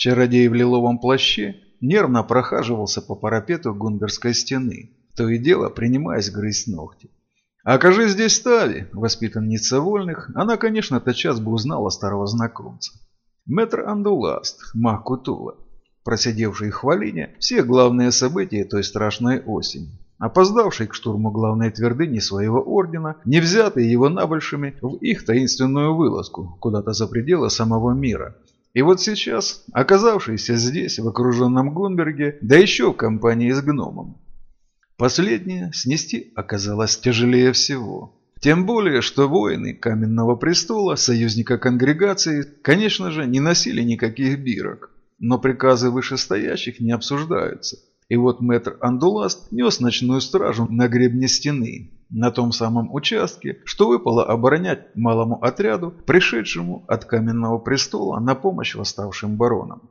Чародей в лиловом плаще нервно прохаживался по парапету гундерской стены, то и дело принимаясь грызть ногти. Окажись здесь Тави, воспитанница вольных, она, конечно, тотчас бы узнала старого знакомца. Мэтр Андуласт, маг Кутула, просидевший в хвалине все главные события той страшной осени, опоздавший к штурму главной твердыни своего ордена, не взятый его набольшими в их таинственную вылазку куда-то за пределы самого мира. И вот сейчас, оказавшийся здесь, в окруженном Гунберге, да еще в компании с гномом. Последнее снести оказалось тяжелее всего. Тем более, что воины Каменного престола, союзника конгрегации, конечно же, не носили никаких бирок. Но приказы вышестоящих не обсуждаются. И вот мэтр Андуласт нес ночную стражу на гребне стены, на том самом участке, что выпало оборонять малому отряду, пришедшему от Каменного престола на помощь восставшим баронам.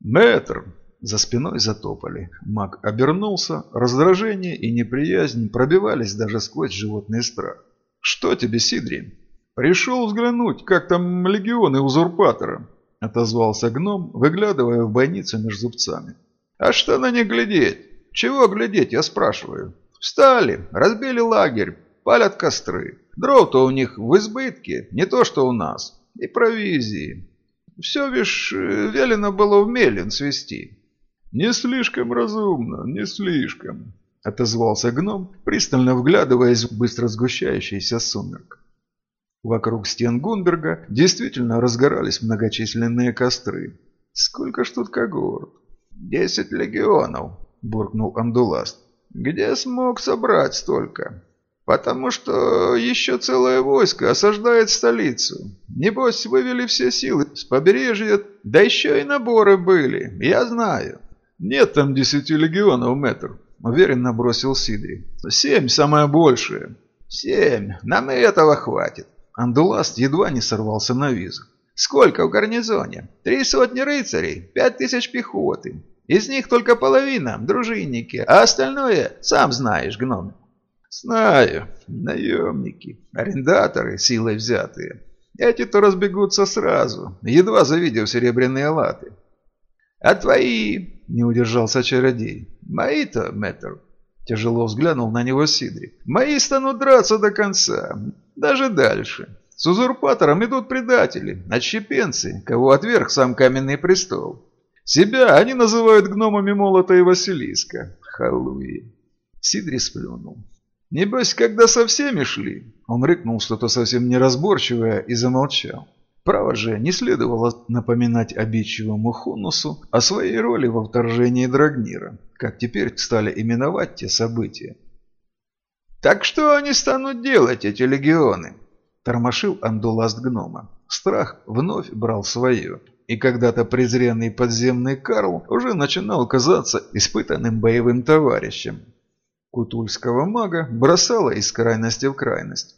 «Мэтр!» За спиной затопали. Маг обернулся, раздражение и неприязнь пробивались даже сквозь животный страх. «Что тебе, Сидри?» «Пришел взглянуть, как там легионы узурпатора», — отозвался гном, выглядывая в бойницу между зубцами. «А что на них глядеть? Чего глядеть, я спрашиваю? Встали, разбили лагерь, палят костры. Дров-то у них в избытке, не то что у нас. И провизии. Все, вишь, велено было в Мелин свести. «Не слишком разумно, не слишком», — отозвался гном, пристально вглядываясь в быстро сгущающийся сумерк. Вокруг стен Гунберга действительно разгорались многочисленные костры. Сколько ж тут когорт? «Десять легионов», — буркнул Андуласт. «Где смог собрать столько?» «Потому что еще целое войско осаждает столицу. Небось, вывели все силы с побережья, да еще и наборы были, я знаю». «Нет там десяти легионов, мэтр», — уверенно бросил Сидри. «Семь самое большее». «Семь. Нам и этого хватит». Андуласт едва не сорвался на визу. «Сколько в гарнизоне? Три сотни рыцарей, пять тысяч пехоты. Из них только половина – дружинники, а остальное, сам знаешь, гном». «Знаю. Наемники, арендаторы, силой взятые. Эти-то разбегутся сразу, едва завидев серебряные латы. «А твои?» – не удержался чародей. «Мои-то, мэтр?» – тяжело взглянул на него Сидри. «Мои станут драться до конца, даже дальше. С узурпатором идут предатели, отщепенцы, кого отверг сам каменный престол. Себя они называют гномами молота и Василиска. Халуи!» Сидри сплюнул. «Небось, когда со всеми шли?» Он рыкнул что-то совсем неразборчивое и замолчал. Право же, не следовало напоминать обидчивому Хунусу о своей роли во вторжении Драгнира, как теперь стали именовать те события. «Так что они станут делать, эти легионы?» – тормошил Андуласт гнома. Страх вновь брал свое, и когда-то презренный подземный Карл уже начинал казаться испытанным боевым товарищем. Кутульского мага бросало из крайности в крайность.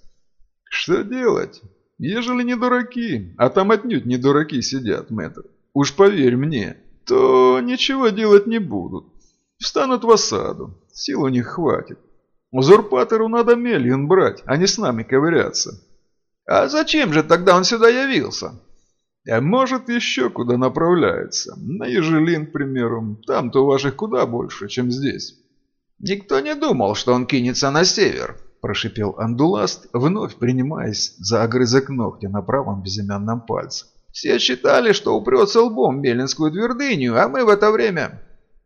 «Что делать?» Ежели не дураки, а там отнюдь не дураки сидят, мэтр, уж поверь мне, то ничего делать не будут. Встанут в осаду, сил у них хватит. Узурпатору надо Мельин брать, а не с нами ковыряться. А зачем же тогда он сюда явился? А может еще куда направляется. На Ежелин, к примеру. Там-то ваших куда больше, чем здесь. Никто не думал, что он кинется на север прошипел Андуласт, вновь принимаясь за огрызок ногтя на правом безымянном пальце. «Все считали, что упрется лбом Мелинскую твердыню, а мы в это время...»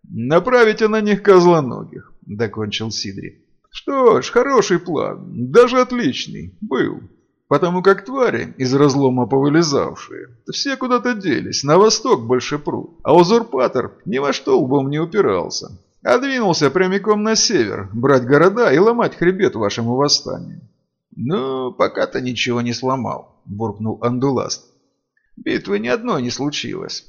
«Направите на них козлоногих», — докончил Сидри. «Что ж, хороший план, даже отличный, был. Потому как твари, из разлома повылезавшие, все куда-то делись, на восток больше пруд, а узурпатор ни во что лбом не упирался а двинулся прямиком на север, брать города и ломать хребет вашему восстанию. «Ну, пока-то ничего не сломал», – буркнул Андуласт. «Битвы ни одной не случилось».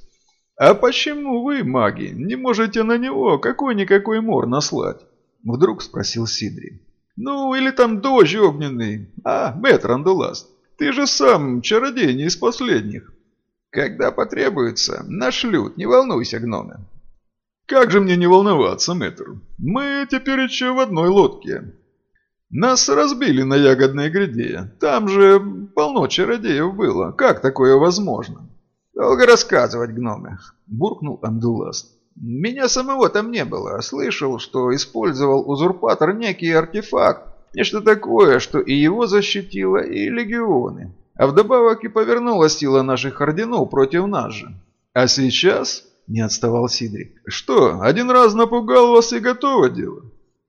«А почему вы, маги, не можете на него какой-никакой мор наслать?» – вдруг спросил Сидри. «Ну, или там дождь огненный. А, мэтр Андуласт, ты же сам чародей не из последних». «Когда потребуется, нашлют, не волнуйся, гномы. «Как же мне не волноваться, мэтр? Мы теперь еще в одной лодке. Нас разбили на ягодной гряде. Там же полно чародеев было. Как такое возможно?» «Долго рассказывать, гномы», – буркнул Андуласт. «Меня самого там не было. Слышал, что использовал узурпатор некий артефакт. Нечто такое, что и его защитило, и легионы. А вдобавок и повернула сила наших орденов против нас же. А сейчас...» – не отставал Сидрик. «Что, один раз напугал вас и готово дело?»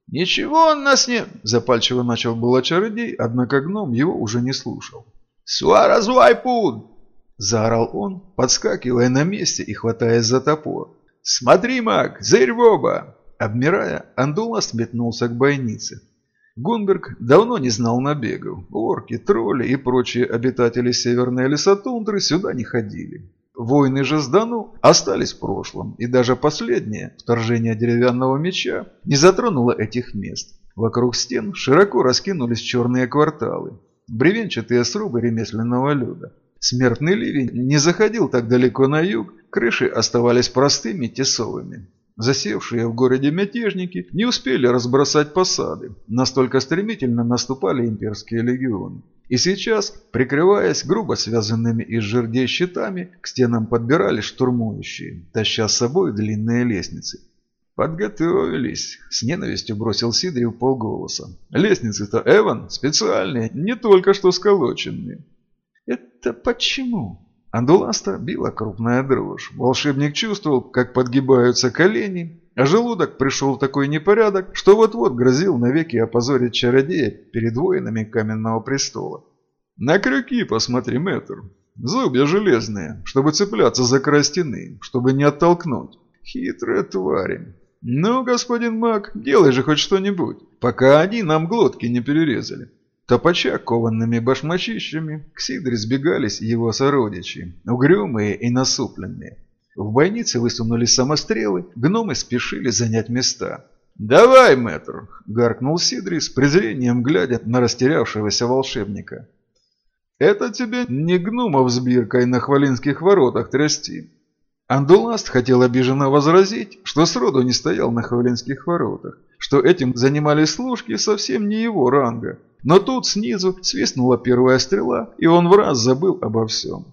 «Ничего он нас не...» – запальчиво начал было чародей, однако гном его уже не слушал. «Суаразвайпун!» – заорал он, подскакивая на месте и хватаясь за топор. «Смотри, маг, зырь в оба!» Обмирая, Андулас метнулся к бойнице. Гунберг давно не знал набегов. Орки, тролли и прочие обитатели северной лесотундры сюда не ходили. Войны же с Дану остались в прошлом, и даже последнее вторжение деревянного меча не затронуло этих мест. Вокруг стен широко раскинулись черные кварталы, бревенчатые срубы ремесленного люда. Смертный ливень не заходил так далеко на юг, крыши оставались простыми тесовыми. Засевшие в городе мятежники не успели разбросать посады, настолько стремительно наступали имперские легионы. И сейчас, прикрываясь грубо связанными из жердей щитами, к стенам подбирались штурмующие, таща с собой длинные лестницы. «Подготовились», – с ненавистью бросил Сидрив полголоса. «Лестницы-то, Эван, специальные, не только что сколоченные». «Это почему?» Андуласта била крупная дрожь. Волшебник чувствовал, как подгибаются колени, а желудок пришел в такой непорядок, что вот-вот грозил навеки опозорить чародея перед воинами каменного престола. «На крюки посмотри, мэтр. Зубья железные, чтобы цепляться за край стены, чтобы не оттолкнуть. Хитрые твари. Ну, господин маг, делай же хоть что-нибудь, пока они нам глотки не перерезали». Топача кованными башмачищами к Сидре сбегались его сородичи, угрюмые и насупленные. В бойнице высунулись самострелы, гномы спешили занять места. «Давай, мэтр!» – гаркнул Сидри с презрением, глядя на растерявшегося волшебника. «Это тебе не гномов с биркой на хвалинских воротах трясти». Андуласт хотел обиженно возразить, что сроду не стоял на хвалинских воротах, что этим занимались служки совсем не его ранга, но тут снизу свистнула первая стрела, и он в раз забыл обо всем.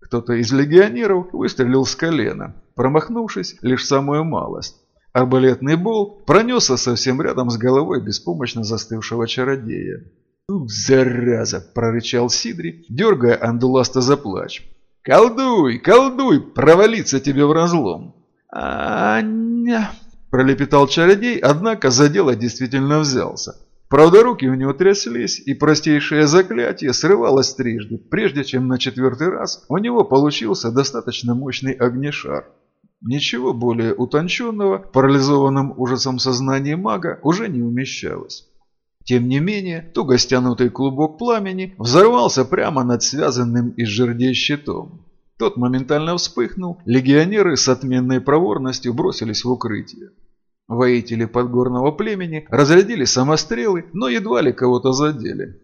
Кто-то из легионеров выстрелил с колена, промахнувшись лишь самую малость. Арбалетный болт пронесся совсем рядом с головой беспомощно застывшего чародея. «Ух, зараза!» – прорычал Сидри, дергая Андуласта за плач. «Колдуй, колдуй, провалиться тебе в разлом!» «А-ня!» – пролепетал чародей, однако за дело действительно взялся. Правда, руки у него тряслись, и простейшее заклятие срывалось трижды, прежде чем на четвертый раз у него получился достаточно мощный огнешар. Ничего более утонченного, парализованным ужасом сознания мага, уже не умещалось. Тем не менее, туго стянутый клубок пламени взорвался прямо над связанным из жердей щитом. Тот моментально вспыхнул, легионеры с отменной проворностью бросились в укрытие. Воители подгорного племени разрядили самострелы, но едва ли кого-то задели.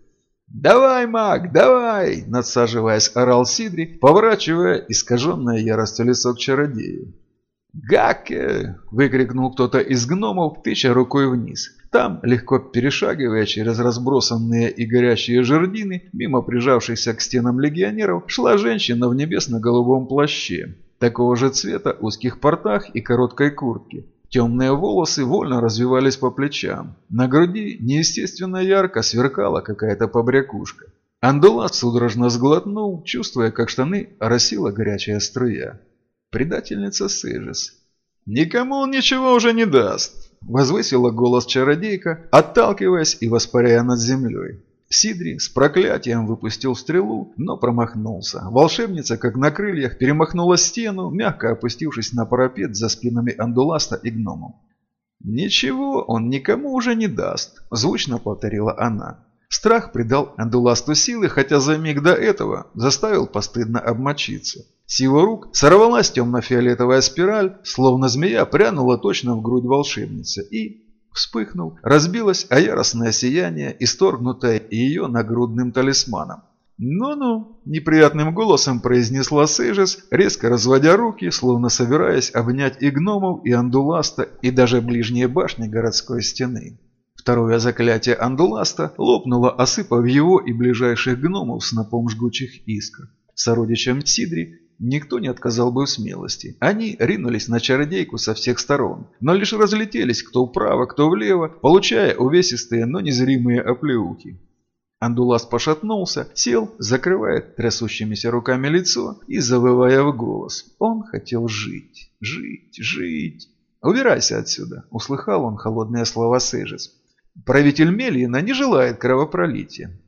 «Давай, маг, давай!» – надсаживаясь, орал Сидри, поворачивая искаженное яростью лицо к чародею. «Гаке!» – выкрикнул кто-то из гномов, тыча рукой вниз. Там, легко перешагивая через разбросанные и горящие жердины, мимо прижавшихся к стенам легионеров, шла женщина в небесно-голубом плаще, такого же цвета, узких портах и короткой куртке. Темные волосы вольно развивались по плечам. На груди неестественно ярко сверкала какая-то побрякушка. Андулат судорожно сглотнул, чувствуя, как штаны оросила горячая струя. Предательница Сежис. «Никому он ничего уже не даст!» Возвысила голос чародейка, отталкиваясь и воспаряя над землей. Сидри с проклятием выпустил стрелу, но промахнулся. Волшебница, как на крыльях, перемахнула стену, мягко опустившись на парапет за спинами Андуласта и гномом. «Ничего он никому уже не даст», – звучно повторила она. Страх придал Андуласту силы, хотя за миг до этого заставил постыдно обмочиться. С его рук сорвалась темно-фиолетовая спираль, словно змея прянула точно в грудь волшебницы и вспыхнул, разбилось о яростное сияние, исторгнутое ее нагрудным талисманом. «Ну-ну», – неприятным голосом произнесла Сейжес, резко разводя руки, словно собираясь обнять и гномов, и андуласта, и даже ближние башни городской стены. Второе заклятие андуласта лопнуло, осыпав его и ближайших гномов снопом жгучих искр. Сородичам Сидри никто не отказал бы в смелости. Они ринулись на чародейку со всех сторон, но лишь разлетелись кто вправо, кто влево, получая увесистые, но незримые оплеухи. Андулас пошатнулся, сел, закрывая трясущимися руками лицо и завывая в голос. Он хотел жить, жить, жить. «Убирайся отсюда!» – услыхал он холодные слова Сейжес. «Правитель Мельина не желает кровопролития.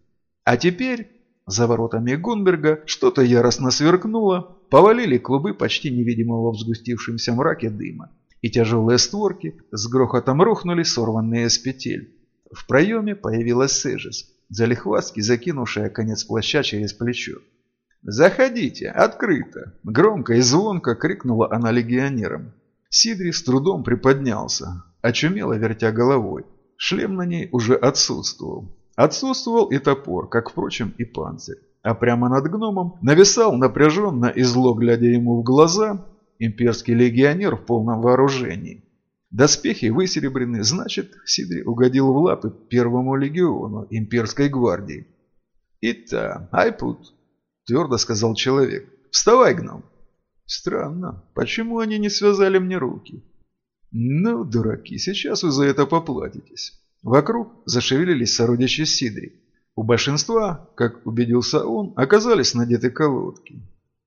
А теперь за воротами Гунберга что-то яростно сверкнуло, повалили клубы почти невидимого в сгустившемся мраке дыма, и тяжелые створки с грохотом рухнули, сорванные с петель. В проеме появилась Сежис, залихватски закинувшая конец плаща через плечо. «Заходите, открыто!» – громко и звонко крикнула она легионерам. Сидри с трудом приподнялся, очумело вертя головой. Шлем на ней уже отсутствовал. Отсутствовал и топор, как, впрочем, и панцирь. А прямо над гномом нависал напряженно и зло, глядя ему в глаза, имперский легионер в полном вооружении. Доспехи высеребрены, значит, Сидри угодил в лапы первому легиону имперской гвардии. «Ита, айпут», – твердо сказал человек. «Вставай, гном». «Странно, почему они не связали мне руки?» «Ну, дураки, сейчас вы за это поплатитесь». Вокруг зашевелились сородичи Сидри. У большинства, как убедился он, оказались надеты колодки.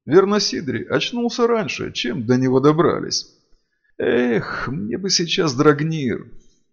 Верно, Сидри очнулся раньше, чем до него добрались. Эх, мне бы сейчас Драгнир.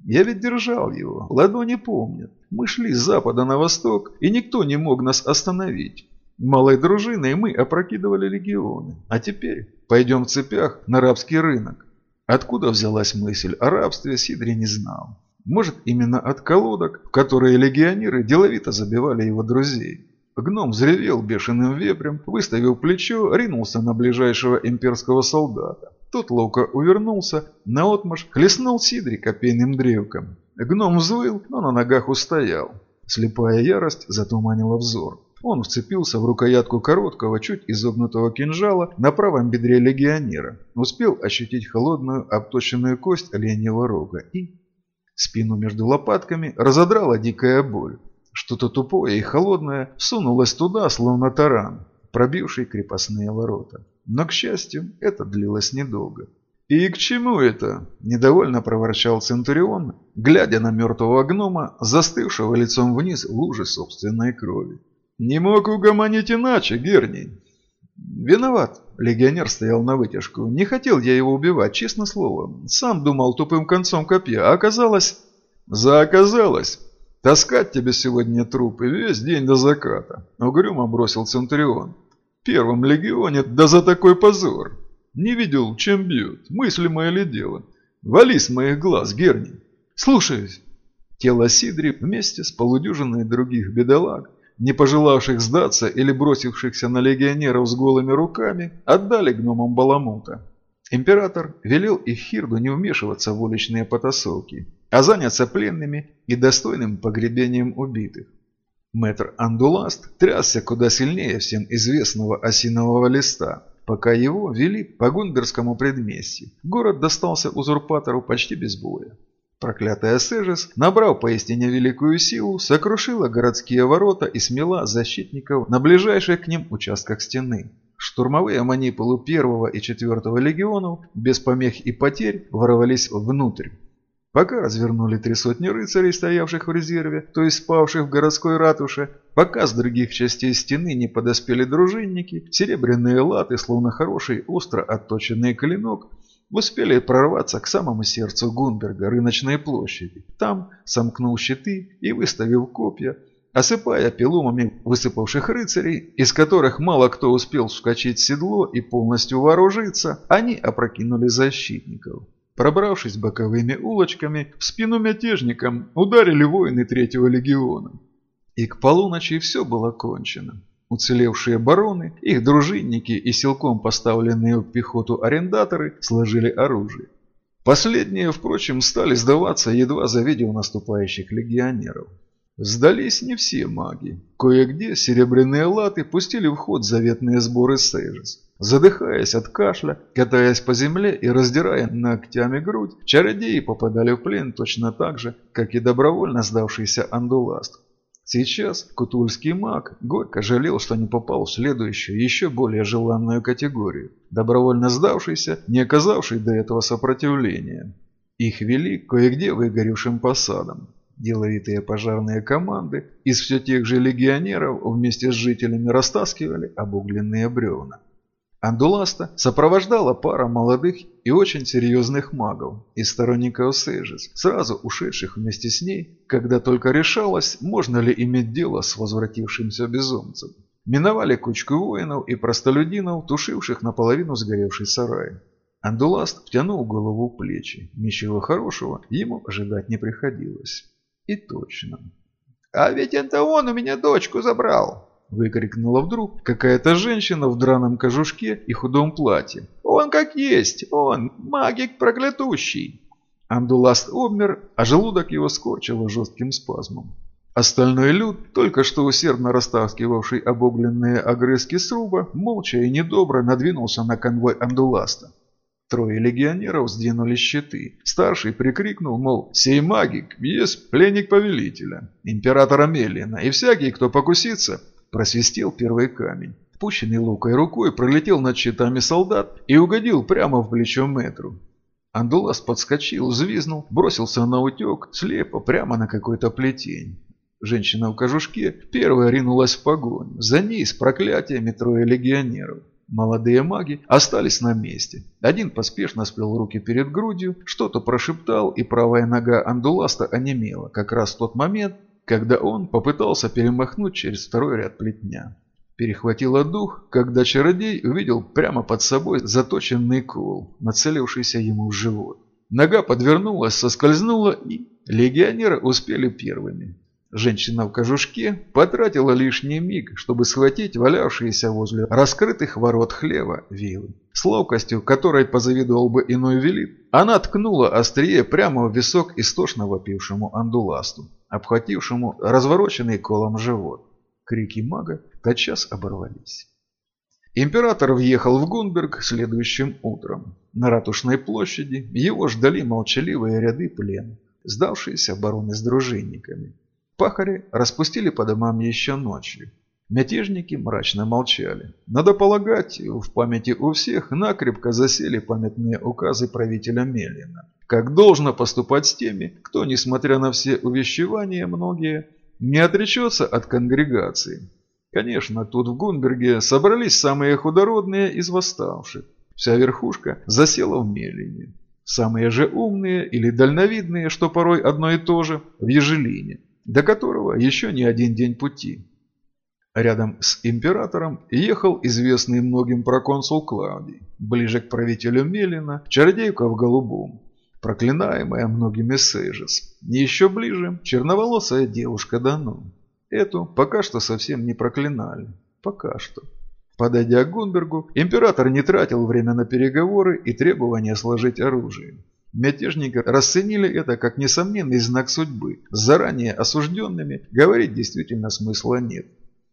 Я ведь держал его, ладони помнят. Мы шли с запада на восток, и никто не мог нас остановить. Малой дружиной мы опрокидывали легионы. А теперь пойдем в цепях на рабский рынок. Откуда взялась мысль о рабстве, Сидри не знал. Может, именно от колодок, в которые легионеры деловито забивали его друзей. Гном взревел бешеным вепрем, выставил плечо, ринулся на ближайшего имперского солдата. Тот ловко увернулся, наотмашь хлестнул Сидри копейным древком. Гном взвыл, но на ногах устоял. Слепая ярость затуманила взор. Он вцепился в рукоятку короткого, чуть изогнутого кинжала на правом бедре легионера. Успел ощутить холодную, обточенную кость оленьего рога и Спину между лопатками разодрала дикая боль. Что-то тупое и холодное сунулось туда, словно таран, пробивший крепостные ворота. Но, к счастью, это длилось недолго. «И к чему это?» – недовольно проворчал Центурион, глядя на мертвого гнома, застывшего лицом вниз в луже собственной крови. «Не мог угомонить иначе, Герний». «Виноват», – легионер стоял на вытяжку. «Не хотел я его убивать, честно слово. Сам думал тупым концом копья, а оказалось...» «За оказалось! Таскать тебе сегодня трупы весь день до заката», – угрюмо бросил Центурион. «Первом легионе, да за такой позор! Не видел, чем бьют, мыслимое ли дело? Вали с моих глаз, Герни!» «Слушаюсь!» Тело Сидри вместе с полудюжиной других бедолаг не пожелавших сдаться или бросившихся на легионеров с голыми руками, отдали гномам Баламута. Император велел их Хирду не вмешиваться в уличные потасовки, а заняться пленными и достойным погребением убитых. Мэтр Андуласт трясся куда сильнее всем известного осинового листа, пока его вели по Гунберскому предместью. Город достался узурпатору почти без боя. Проклятая Сежес, набрав поистине великую силу, сокрушила городские ворота и смела защитников на ближайших к ним участках стены. Штурмовые манипулы первого и четвертого легионов без помех и потерь ворвались внутрь. Пока развернули три сотни рыцарей, стоявших в резерве, то есть спавших в городской ратуше, пока с других частей стены не подоспели дружинники, серебряные латы, словно хороший остро отточенный клинок, успели прорваться к самому сердцу Гунберга, рыночной площади. Там сомкнул щиты и выставил копья, осыпая пилумами высыпавших рыцарей, из которых мало кто успел вскочить в седло и полностью вооружиться, они опрокинули защитников. Пробравшись боковыми улочками, в спину мятежникам ударили воины третьего легиона. И к полуночи все было кончено. Уцелевшие бароны, их дружинники и силком поставленные в пехоту арендаторы сложили оружие. Последние, впрочем, стали сдаваться, едва завидев наступающих легионеров. Сдались не все маги. Кое-где серебряные латы пустили в ход заветные сборы Сейжес. Задыхаясь от кашля, катаясь по земле и раздирая ногтями грудь, чародеи попадали в плен точно так же, как и добровольно сдавшийся андуласт. Сейчас кутульский маг горько жалел, что не попал в следующую, еще более желанную категорию, добровольно сдавшийся, не оказавший до этого сопротивления. Их вели кое-где выгоревшим посадом. Деловитые пожарные команды из все тех же легионеров вместе с жителями растаскивали обугленные бревна. Андуласта сопровождала пара молодых и очень серьезных магов и сторонников Сейжес, сразу ушедших вместе с ней, когда только решалось, можно ли иметь дело с возвратившимся безумцем. Миновали кучку воинов и простолюдинов, тушивших наполовину сгоревший сарай. Андуласт втянул голову в плечи. Ничего хорошего ему ожидать не приходилось. И точно. «А ведь это он у меня дочку забрал!» Выкрикнула вдруг какая-то женщина в драном кожушке и худом платье. «Он как есть! Он! Магик проклятущий!» Андуласт обмер, а желудок его скорчило жестким спазмом. Остальной люд, только что усердно растаскивавший обугленные огрызки сруба, молча и недобро надвинулся на конвой Андуласта. Трое легионеров сдвинули щиты. Старший прикрикнул, мол, «Сей магик есть пленник повелителя, императора Мелина, и всякий, кто покусится, Просвистел первый камень. Пущенный лукой рукой пролетел над щитами солдат и угодил прямо в плечо метру. Андулас подскочил, взвизнул, бросился на утек, слепо, прямо на какой-то плетень. Женщина в кожушке первая ринулась в погоню. За ней с проклятиями трое легионеров. Молодые маги остались на месте. Один поспешно сплел руки перед грудью, что-то прошептал, и правая нога Андуласта онемела, как раз в тот момент, когда он попытался перемахнуть через второй ряд плетня. Перехватило дух, когда чародей увидел прямо под собой заточенный кол, нацелившийся ему в живот. Нога подвернулась, соскользнула, и легионеры успели первыми. Женщина в кожушке потратила лишний миг, чтобы схватить валявшиеся возле раскрытых ворот хлева вилы. С ловкостью, которой позавидовал бы иной велит, она ткнула острие прямо в висок истошно вопившему андуласту, обхватившему развороченный колом живот. Крики мага тотчас оборвались. Император въехал в Гунберг следующим утром. На ратушной площади его ждали молчаливые ряды плен, сдавшиеся бароны с дружинниками. Пахари распустили по домам еще ночью. Мятежники мрачно молчали. Надо полагать, в памяти у всех накрепко засели памятные указы правителя Мелина. Как должно поступать с теми, кто, несмотря на все увещевания многие, не отречется от конгрегации. Конечно, тут в Гунберге собрались самые худородные из восставших. Вся верхушка засела в Мелине. Самые же умные или дальновидные, что порой одно и то же, в Ежелине до которого еще не один день пути. Рядом с императором ехал известный многим проконсул Клавдий, ближе к правителю Мелина, чародейка в голубом, проклинаемая многими Сейжес. Еще ближе черноволосая девушка Дану. Эту пока что совсем не проклинали. Пока что. Подойдя к Гунбергу, император не тратил время на переговоры и требования сложить оружие. Мятежники расценили это как несомненный знак судьбы. С заранее осужденными говорить действительно смысла нет.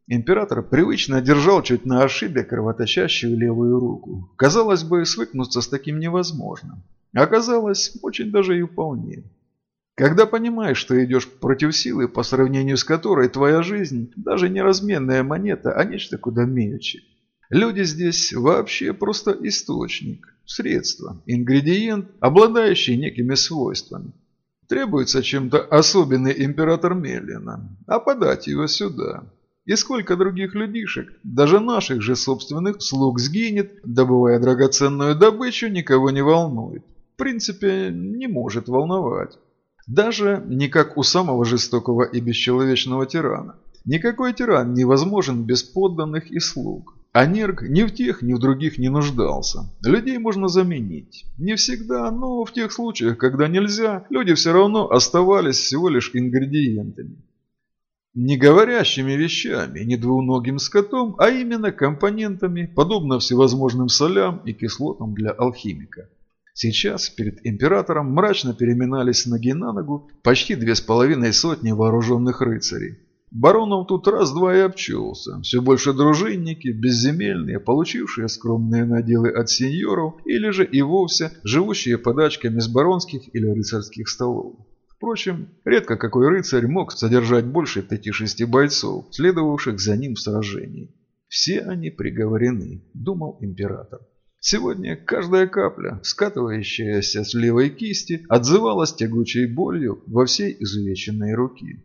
Император привычно держал чуть на ошибе кровоточащую левую руку. Казалось бы, свыкнуться с таким невозможно. Оказалось, очень даже и вполне. Когда понимаешь, что идешь против силы, по сравнению с которой твоя жизнь даже не разменная монета, а нечто куда мельче. Люди здесь вообще просто источник, средство, ингредиент, обладающий некими свойствами. Требуется чем-то особенный император Меллина, а подать его сюда. И сколько других людишек, даже наших же собственных слуг сгинет, добывая драгоценную добычу, никого не волнует. В принципе, не может волновать. Даже не как у самого жестокого и бесчеловечного тирана. Никакой тиран невозможен без подданных и слуг. А Нерг ни в тех, ни в других не нуждался. Людей можно заменить. Не всегда, но в тех случаях, когда нельзя, люди все равно оставались всего лишь ингредиентами. Не говорящими вещами, не двуногим скотом, а именно компонентами, подобно всевозможным солям и кислотам для алхимика. Сейчас перед императором мрачно переминались ноги на ногу почти две с половиной сотни вооруженных рыцарей. Баронов тут раз-два и обчелся. Все больше дружинники, безземельные, получившие скромные наделы от сеньоров, или же и вовсе живущие подачками с баронских или рыцарских столов. Впрочем, редко какой рыцарь мог содержать больше пяти-шести бойцов, следовавших за ним в сражении. Все они приговорены, думал император. Сегодня каждая капля, скатывающаяся с левой кисти, отзывалась тягучей болью во всей изувеченной руки.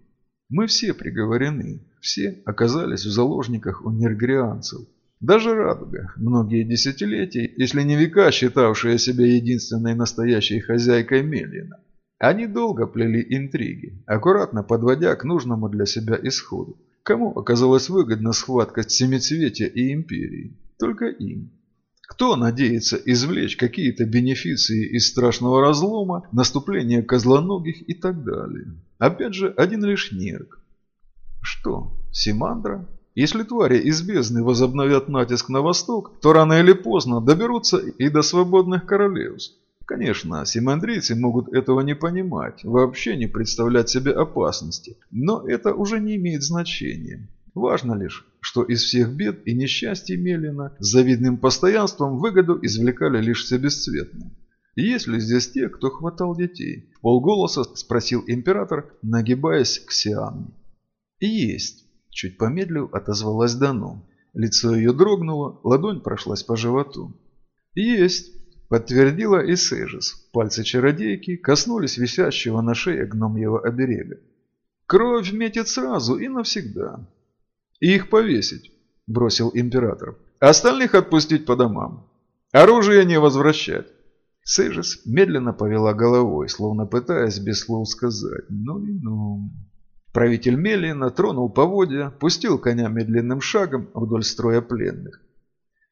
Мы все приговорены, все оказались в заложниках у нергрианцев. Даже Радуга, многие десятилетия, если не века, считавшая себя единственной настоящей хозяйкой Мелина. Они долго плели интриги, аккуратно подводя к нужному для себя исходу. Кому оказалась выгодна схватка Семицветия и Империи? Только им. Кто надеется извлечь какие-то бенефиции из страшного разлома, наступления козлоногих и так далее? Опять же, один лишь нерк. Что, Симандра? Если твари из бездны возобновят натиск на восток, то рано или поздно доберутся и до свободных королевств. Конечно, симандрийцы могут этого не понимать, вообще не представлять себе опасности, но это уже не имеет значения. Важно лишь, что из всех бед и несчастий Мелина с завидным постоянством выгоду извлекали лишь все бесцветные. «Есть ли здесь те, кто хватал детей?» – полголоса спросил император, нагибаясь к Сианне. «Есть», – чуть помедлив отозвалась Дану. Лицо ее дрогнуло, ладонь прошлась по животу. «Есть», Подтвердила и Сейжис. Пальцы чародейки коснулись висящего на шее гномьего оберега. Кровь метит сразу и навсегда. Их повесить, бросил император. Остальных отпустить по домам. Оружие не возвращать. Сейжис медленно повела головой, словно пытаясь без слов сказать «ну и ну». Правитель Мелина тронул поводья, пустил коня медленным шагом вдоль строя пленных.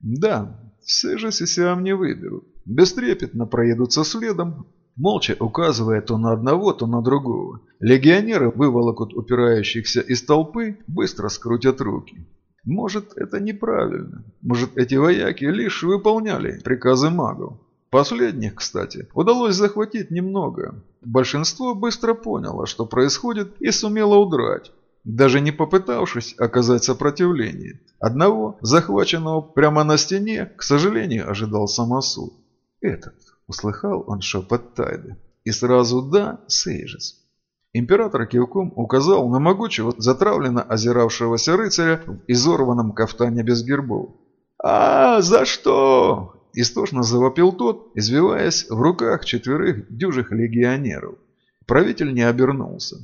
Да, Сейжис и Сиам не выберут. Бестрепетно проедутся следом, молча указывая то на одного, то на другого. Легионеры выволокут упирающихся из толпы, быстро скрутят руки. Может, это неправильно. Может, эти вояки лишь выполняли приказы магов. Последних, кстати, удалось захватить немного. Большинство быстро поняло, что происходит, и сумело удрать, даже не попытавшись оказать сопротивление. Одного, захваченного прямо на стене, к сожалению, ожидал самосуд. «Этот», — услыхал он шепот Тайды. И сразу «да» Сейжес. Император кивком указал на могучего, затравленно озиравшегося рыцаря в изорванном кафтане без гербов. «А, за что?» – истошно завопил тот, извиваясь в руках четверых дюжих легионеров. Правитель не обернулся.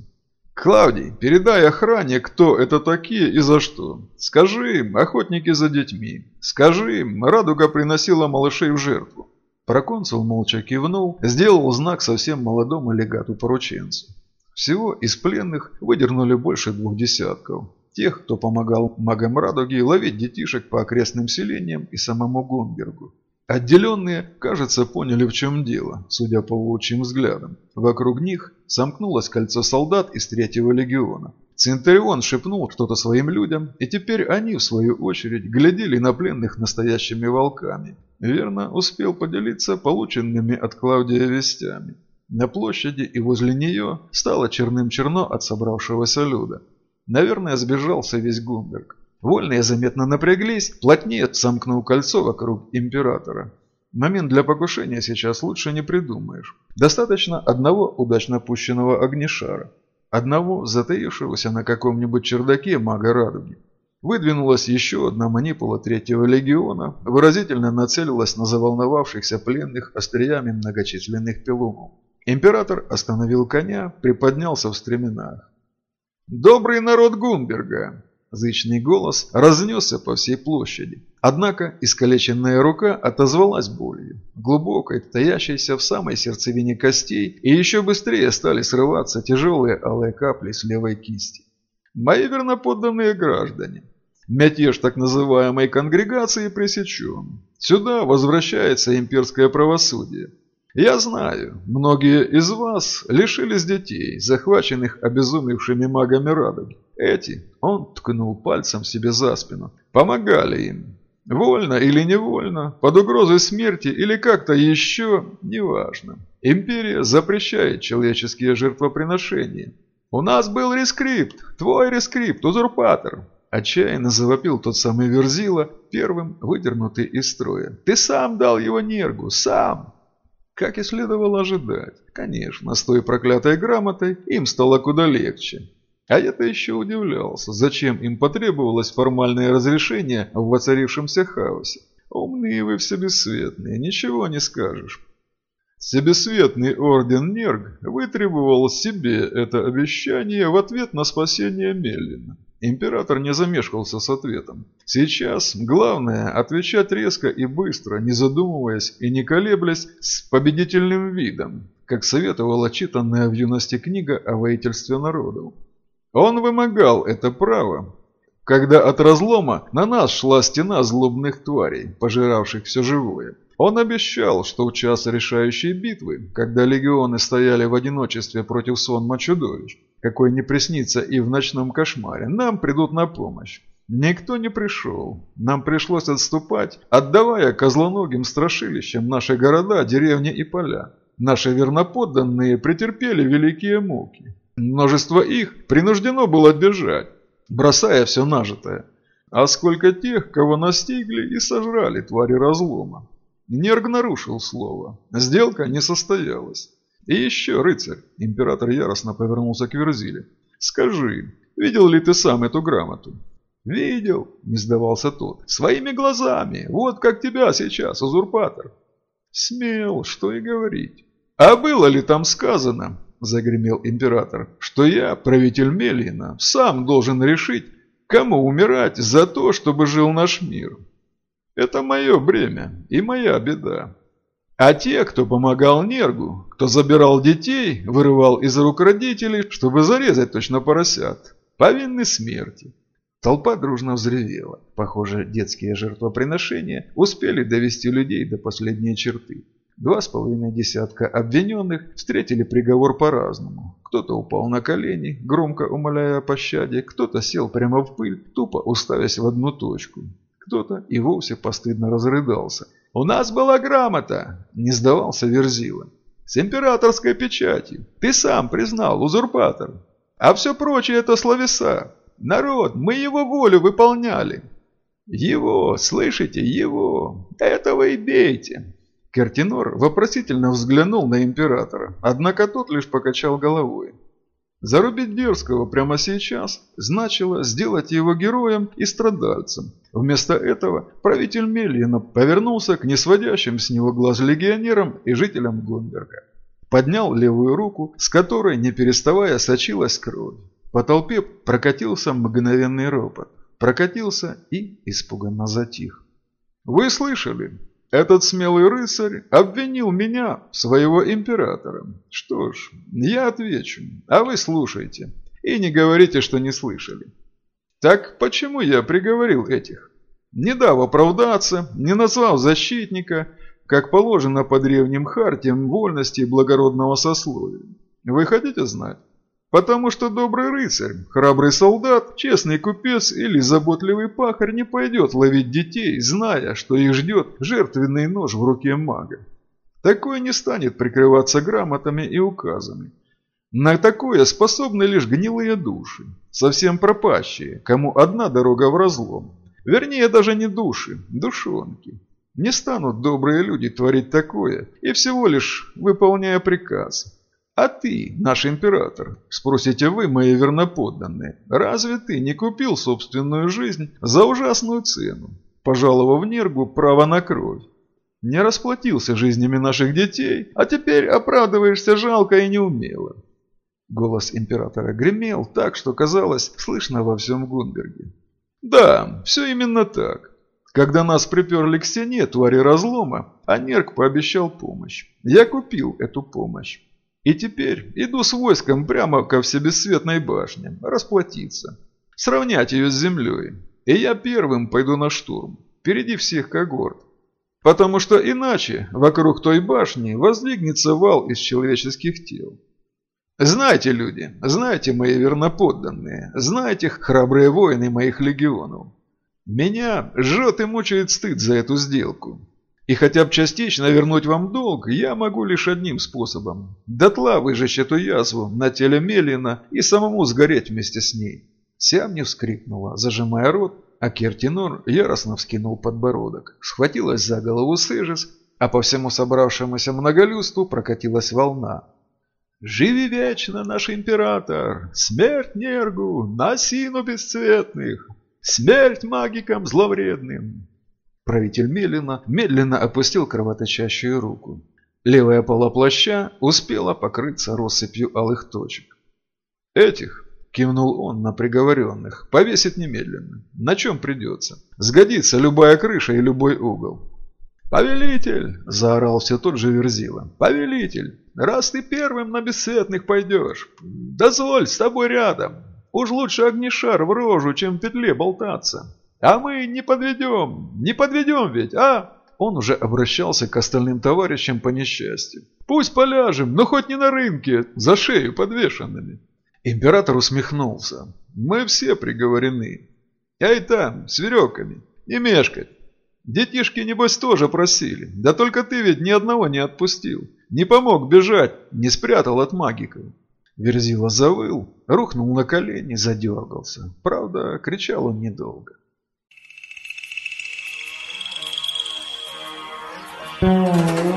«Клавдий, передай охране, кто это такие и за что. Скажи им, охотники за детьми. Скажи им, радуга приносила малышей в жертву. Проконсул молча кивнул, сделал знак совсем молодому легату-порученцу. Всего из пленных выдернули больше двух десятков. Тех, кто помогал магам Радуги ловить детишек по окрестным селениям и самому Гунбергу. Отделенные, кажется, поняли в чем дело, судя по волчьим взглядам. Вокруг них сомкнулось кольцо солдат из третьего легиона. Центурион шепнул что-то своим людям, и теперь они, в свою очередь, глядели на пленных настоящими волками. Верно, успел поделиться полученными от Клаудия вестями. На площади и возле нее стало черным-черно от собравшегося люда. Наверное, сбежался весь Гумберг. Вольные заметно напряглись, плотнее сомкнул кольцо вокруг императора. Момент для покушения сейчас лучше не придумаешь. Достаточно одного удачно пущенного огнешара. Одного затаившегося на каком-нибудь чердаке мага радуги. Выдвинулась еще одна манипула третьего легиона, выразительно нацелилась на заволновавшихся пленных остриями многочисленных пилумов. Император остановил коня, приподнялся в стременах. «Добрый народ Гунберга!» Зычный голос разнесся по всей площади. Однако искалеченная рука отозвалась болью, глубокой, таящейся в самой сердцевине костей, и еще быстрее стали срываться тяжелые алые капли с левой кисти. «Мои верноподданные граждане, Мятеж так называемой конгрегации пресечен. Сюда возвращается имперское правосудие. Я знаю, многие из вас лишились детей, захваченных обезумевшими магами радуги. Эти, он ткнул пальцем себе за спину, помогали им. Вольно или невольно, под угрозой смерти или как-то еще, неважно. Империя запрещает человеческие жертвоприношения. У нас был рескрипт, твой рескрипт, узурпатор. Отчаянно завопил тот самый Верзила, первым выдернутый из строя. «Ты сам дал его нергу, сам!» Как и следовало ожидать. Конечно, с той проклятой грамотой им стало куда легче. А я-то еще удивлялся, зачем им потребовалось формальное разрешение в воцарившемся хаосе. Умные вы все бесцветные, ничего не скажешь. Себесветный орден Нерг вытребовал себе это обещание в ответ на спасение Меллина. Император не замешкался с ответом. Сейчас главное отвечать резко и быстро, не задумываясь и не колеблясь, с победительным видом, как советовала читанная в юности книга о воительстве народов. Он вымогал это право, когда от разлома на нас шла стена злобных тварей, пожиравших все живое. Он обещал, что в час решающей битвы, когда легионы стояли в одиночестве против сонма чудовищ, какой не приснится и в ночном кошмаре, нам придут на помощь. Никто не пришел. Нам пришлось отступать, отдавая козлоногим страшилищам наши города, деревни и поля. Наши верноподданные претерпели великие муки. Множество их принуждено было бежать, бросая все нажитое. А сколько тех, кого настигли и сожрали твари разлома. Нерг нарушил слово. Сделка не состоялась. И еще, рыцарь, император яростно повернулся к Верзиле. Скажи, видел ли ты сам эту грамоту? Видел, не сдавался тот. Своими глазами. Вот как тебя сейчас, узурпатор. Смел, что и говорить. А было ли там сказано, загремел император, что я, правитель Мелина, сам должен решить, кому умирать за то, чтобы жил наш мир? Это мое бремя и моя беда. А те, кто помогал Нергу, кто забирал детей, вырывал из рук родителей, чтобы зарезать точно поросят, повинны смерти. Толпа дружно взревела. Похоже, детские жертвоприношения успели довести людей до последней черты. Два с половиной десятка обвиненных встретили приговор по-разному. Кто-то упал на колени, громко умоляя о пощаде, кто-то сел прямо в пыль, тупо уставясь в одну точку. Кто-то и вовсе постыдно разрыдался. «У нас была грамота!» – не сдавался Верзила. «С императорской печатью. Ты сам признал, узурпатор. А все прочее – это словеса. Народ, мы его волю выполняли». «Его, слышите, его! Этого и бейте!» Кертинор вопросительно взглянул на императора, однако тот лишь покачал головой. Зарубить Дерзкого прямо сейчас значило сделать его героем и страдальцем. Вместо этого правитель Мельина повернулся к несводящим с него глаз легионерам и жителям Гонберга. Поднял левую руку, с которой, не переставая, сочилась кровь. По толпе прокатился мгновенный ропот. Прокатился и испуганно затих. «Вы слышали? Этот смелый рыцарь обвинил меня, своего императора. Что ж, я отвечу, а вы слушайте. И не говорите, что не слышали. Так почему я приговорил этих? Не дав оправдаться, не назвав защитника, как положено по древним хартиям вольности и благородного сословия. Вы хотите знать? Потому что добрый рыцарь, храбрый солдат, честный купец или заботливый пахарь не пойдет ловить детей, зная, что их ждет жертвенный нож в руке мага. Такой не станет прикрываться грамотами и указами. На такое способны лишь гнилые души, совсем пропащие, кому одна дорога в разлом. Вернее, даже не души, душонки. Не станут добрые люди творить такое, и всего лишь выполняя приказ. «А ты, наш император, спросите вы, мои верноподданные, разве ты не купил собственную жизнь за ужасную цену, пожаловав Нергу право на кровь? Не расплатился жизнями наших детей, а теперь оправдываешься жалко и неумело». Голос императора гремел так, что казалось слышно во всем Гунберге. «Да, все именно так. Когда нас приперли к стене твари разлома, а Нерг пообещал помощь. Я купил эту помощь. И теперь иду с войском прямо ко всебесцветной башне, расплатиться, сравнять ее с землей. И я первым пойду на штурм, впереди всех когорт. Потому что иначе вокруг той башни воздвигнется вал из человеческих тел. Знайте, люди, знайте, мои верноподданные, знайте, храбрые воины моих легионов. Меня жжет и мучает стыд за эту сделку. И хотя бы частично вернуть вам долг, я могу лишь одним способом. Дотла выжечь эту язву на теле Мелина и самому сгореть вместе с ней. Сиам вскрикнула, зажимая рот, а Кертинор яростно вскинул подбородок. Схватилась за голову Сежис а по всему собравшемуся многолюдству прокатилась волна. «Живи вечно, наш император! Смерть нергу, на сину бесцветных! Смерть магикам зловредным!» Правитель Мелина медленно опустил кровоточащую руку. Левая пола плаща успела покрыться россыпью алых точек. «Этих», – кивнул он на приговоренных, – «повесит немедленно. На чем придется? Сгодится любая крыша и любой угол». «Повелитель!» – заорал все тот же Верзила. «Повелитель! Раз ты первым на бесцветных пойдешь, дозволь с тобой рядом. Уж лучше огнишар в рожу, чем в петле болтаться. А мы не подведем, не подведем ведь, а?» Он уже обращался к остальным товарищам по несчастью. «Пусть поляжем, но хоть не на рынке, за шею подвешенными». Император усмехнулся. «Мы все приговорены. Я и там, с веревками. Не мешкать. Детишки, небось, тоже просили. Да только ты ведь ни одного не отпустил. Не помог бежать, не спрятал от магиков». Верзила завыл, рухнул на колени, задергался. Правда, кричал он недолго. Mm-hmm.